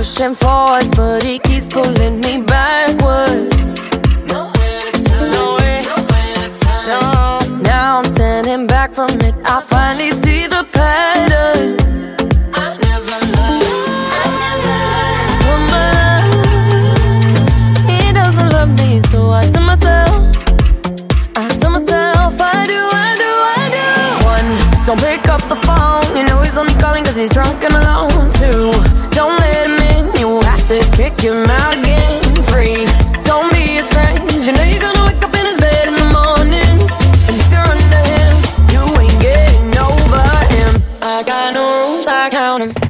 pushing forwards, but he keeps pulling me backwards. Nowhere to turn, nowhere, nowhere to turn. No, now I'm standing back from it. I finally see the pattern. I never loved, I never loved. He doesn't love me, so I tell myself. I tell myself I do, I do, I do. One, don't pick up the phone. You know he's only calling cause he's drunk and alone. Two, again. Three, don't be. You know you're gonna wake up in his bed in the morning. And if you're under him, you ain't getting over him. I got no rules, I count.